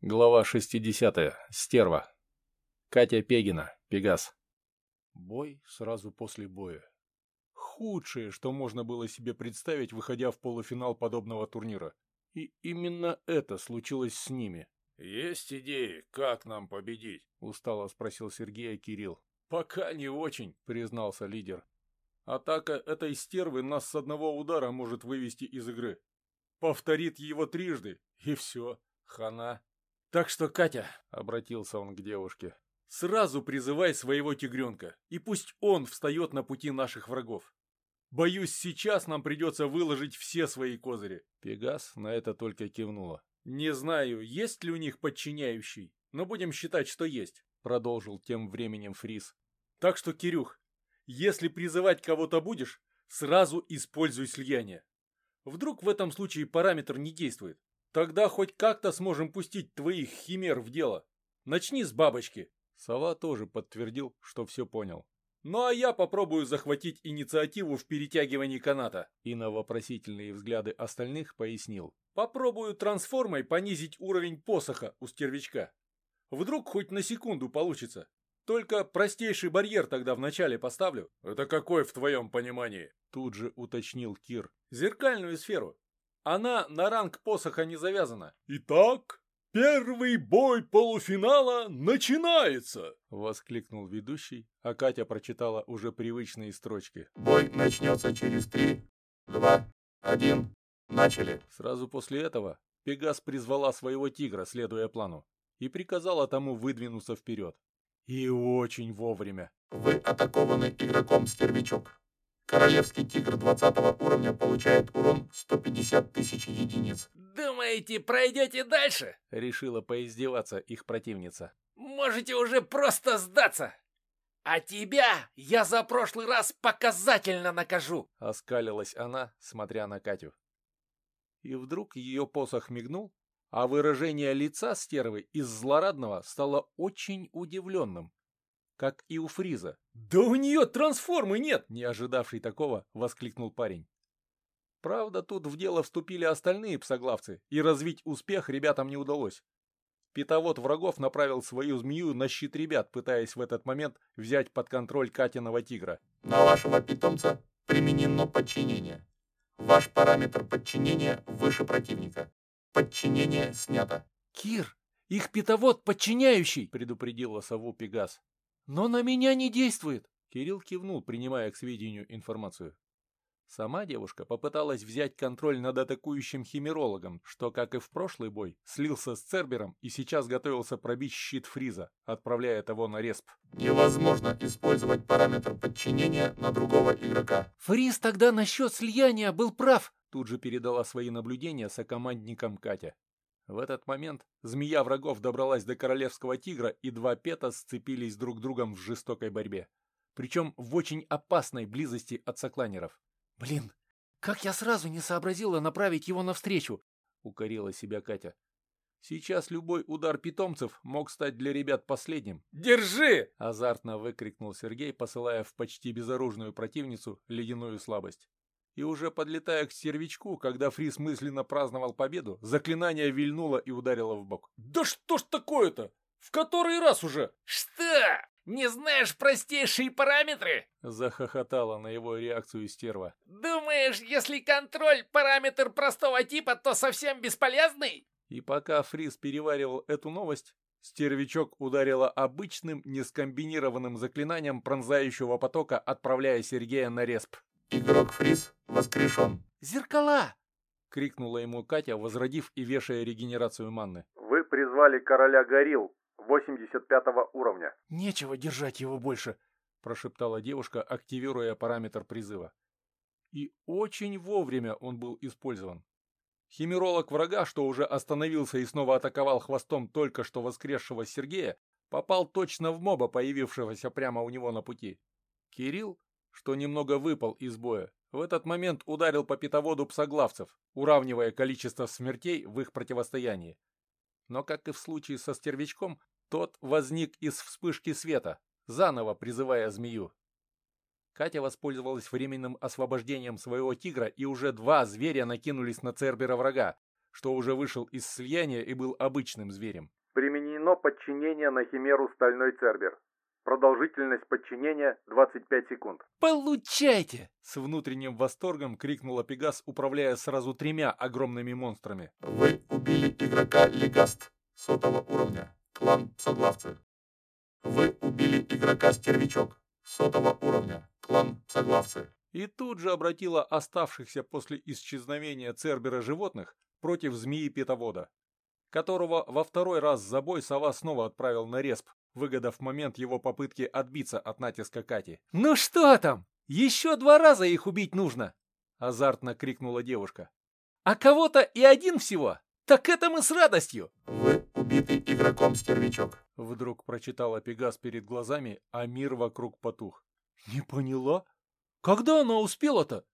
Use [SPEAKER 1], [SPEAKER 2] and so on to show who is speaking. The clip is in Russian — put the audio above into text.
[SPEAKER 1] Глава 60. Стерва. Катя Пегина. Пегас. Бой сразу после боя. Худшее, что можно было себе представить, выходя в полуфинал подобного турнира. И именно это случилось с ними.
[SPEAKER 2] «Есть идеи, как нам победить?»
[SPEAKER 1] — устало спросил Сергея Кирилл. «Пока не очень», — признался лидер. «Атака этой стервы нас с одного удара может вывести из игры. Повторит его трижды, и все, хана». Так что, Катя, — обратился он к девушке, — сразу призывай своего тигренка, и пусть он встает на пути наших врагов. Боюсь, сейчас нам придется выложить все свои козыри. Пегас на это только кивнула. Не знаю, есть ли у них подчиняющий, но будем считать, что есть, — продолжил тем временем Фрис. Так что, Кирюх, если призывать кого-то будешь, сразу используй слияние. Вдруг в этом случае параметр не действует. Тогда хоть как-то сможем пустить твоих химер в дело. Начни с бабочки. Сова тоже подтвердил, что все понял. Ну а я попробую захватить инициативу в перетягивании каната. И на вопросительные взгляды остальных пояснил. Попробую трансформой понизить уровень посоха у стервячка. Вдруг хоть на секунду получится. Только простейший барьер тогда вначале поставлю.
[SPEAKER 2] Это какой в твоем понимании?
[SPEAKER 1] Тут же уточнил Кир. Зеркальную сферу. Она на ранг посоха не завязана.
[SPEAKER 2] «Итак, первый бой полуфинала начинается!»
[SPEAKER 1] — воскликнул ведущий, а Катя прочитала уже привычные строчки.
[SPEAKER 3] «Бой начнется через три, два, один. Начали!»
[SPEAKER 1] Сразу после этого Пегас призвала своего тигра, следуя плану, и приказала тому выдвинуться вперед. И очень вовремя.
[SPEAKER 3] «Вы атакованы игроком Стервячок. Королевский тигр 20 уровня получает урон 150 тысяч единиц.
[SPEAKER 4] «Думаете, пройдете дальше?»
[SPEAKER 1] — решила поиздеваться их противница.
[SPEAKER 4] «Можете уже просто сдаться! А тебя я за прошлый раз показательно накажу!»
[SPEAKER 1] — оскалилась она, смотря на Катю. И вдруг ее посох мигнул, а выражение лица стервы из злорадного стало очень удивленным как и у Фриза. «Да у нее трансформы нет!» Не ожидавший такого, воскликнул парень. Правда, тут в дело вступили остальные псоглавцы, и развить успех ребятам не удалось. Питовод врагов направил свою змею на щит ребят, пытаясь в этот момент взять под контроль Катиного тигра.
[SPEAKER 3] На вашего питомца применено подчинение. Ваш параметр подчинения выше противника. Подчинение снято.
[SPEAKER 4] «Кир, их питовод подчиняющий!» предупредила сову Пегас. «Но на меня не действует!»
[SPEAKER 1] Кирилл кивнул, принимая к сведению информацию. Сама девушка попыталась взять контроль над атакующим химерологом, что, как и в прошлый бой, слился с Цербером и сейчас готовился пробить щит Фриза, отправляя того на респ.
[SPEAKER 3] Невозможно использовать параметр подчинения на другого игрока.
[SPEAKER 4] Фриз тогда насчет слияния был прав,
[SPEAKER 1] тут же передала свои наблюдения сокомандникам Катя. В этот момент змея врагов добралась до королевского тигра, и два пета сцепились друг другом в жестокой борьбе. Причем в очень опасной близости от сокланеров.
[SPEAKER 4] «Блин, как я сразу не сообразила направить его навстречу!» — укорила себя Катя.
[SPEAKER 1] Сейчас любой удар питомцев мог стать для ребят последним.
[SPEAKER 4] «Держи!»
[SPEAKER 1] — азартно выкрикнул Сергей, посылая в почти безоружную противницу ледяную слабость. И уже подлетая к сервичку, когда Фрис мысленно праздновал победу, заклинание вильнуло и ударило в бок.
[SPEAKER 4] «Да что ж такое-то? В который раз уже?» «Что? Не знаешь простейшие параметры?»
[SPEAKER 1] Захохотала на его реакцию стерва.
[SPEAKER 4] «Думаешь, если контроль параметр простого типа, то совсем бесполезный?»
[SPEAKER 1] И пока Фрис переваривал эту новость, Стервичок ударила обычным, нескомбинированным заклинанием пронзающего потока, отправляя Сергея на респ.
[SPEAKER 3] Игрок Фриз воскрешен.
[SPEAKER 4] «Зеркала!»
[SPEAKER 1] — крикнула ему Катя, возродив и вешая регенерацию манны.
[SPEAKER 5] «Вы призвали короля горилл 85 уровня».
[SPEAKER 4] «Нечего держать его больше», —
[SPEAKER 1] прошептала девушка, активируя параметр призыва. И очень вовремя он был использован. Химеролог врага, что уже остановился и снова атаковал хвостом только что воскресшего Сергея, попал точно в моба, появившегося прямо у него на пути. Кирилл что немного выпал из боя, в этот момент ударил по питоводу псоглавцев, уравнивая количество смертей в их противостоянии. Но, как и в случае со стервячком, тот возник из вспышки света, заново призывая змею. Катя воспользовалась временным освобождением своего тигра, и уже два зверя накинулись на Цербера врага, что уже вышел из слияния и был обычным зверем.
[SPEAKER 5] Применено подчинение на химеру Стальной Цербер. Продолжительность подчинения 25 секунд.
[SPEAKER 1] «Получайте!» — с внутренним восторгом крикнула Пегас, управляя сразу тремя огромными монстрами.
[SPEAKER 3] Вы убили игрока Легаст сотого уровня. Клан Соглавцы. Вы убили игрока Стервячок сотого уровня. Клан Соглавцы.
[SPEAKER 1] И тут же обратила оставшихся после исчезновения Цербера животных против змеи-петовода, которого во второй раз за бой сова снова отправил на респ, выгодав момент его попытки отбиться от натиска Кати. «Ну что там? Еще два раза их убить нужно!» — азартно крикнула девушка. «А кого-то и один всего? Так это мы с радостью!»
[SPEAKER 3] Вы убиты игроком Стервячок.
[SPEAKER 1] Вдруг прочитала Пегас перед глазами, а мир вокруг потух. «Не поняла? Когда она успела-то?»